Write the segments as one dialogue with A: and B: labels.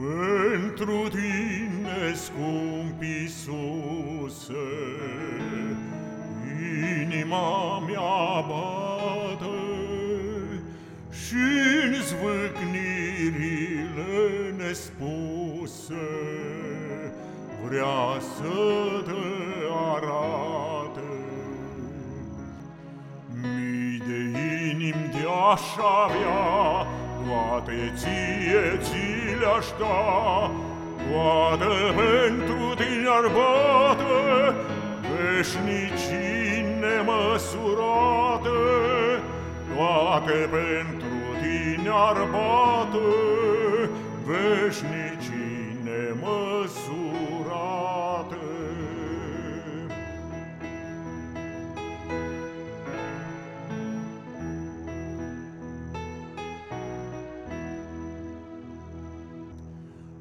A: Pentru tine, scump Iisuse, inima mea bate și-n zvâcnirile nespuse vrea să te arate. Mii de inimi de-aș avea, toate ție ți le-aș da, Toate pentru tine ar bate, Veșnicii nemăsurate, Toate pentru tine ar bate, Veșnicii nemăsurate.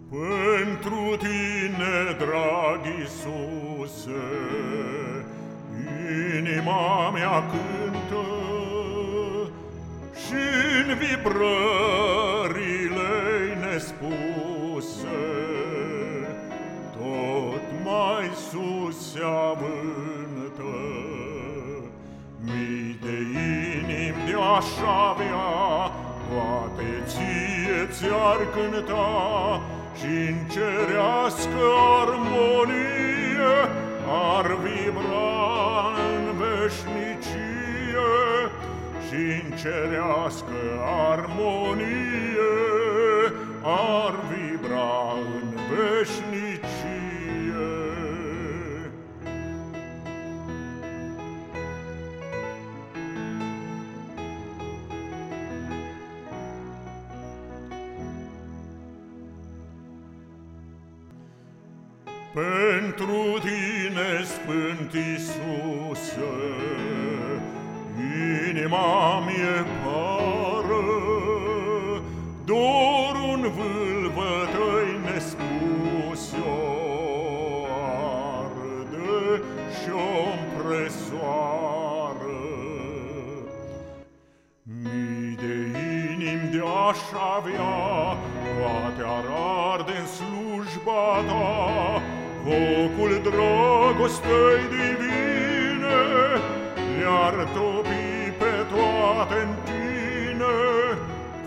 A: Pentru tine, drag Iisuse, inima mea cântă și în vibrările nespuse, tot mai sus se amântă. Mii de inimi de-aș avea, toate ție ți-ar cânta, și-n cerească armonie ar vibra în veșnicie, Și-n cerească armonie Pentru tine, Sfânt Iisuse, inima mie pară, dorul în vâlvă-tăi nespus o arde și-o presoară. Mii de inimi de-aș avea, toate ar arde în slujba ta, Focul dragostei divine Le-ar topi pe toate în tine.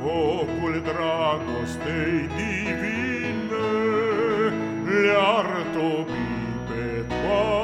A: Focul dragostei divine Le-ar topi pe toate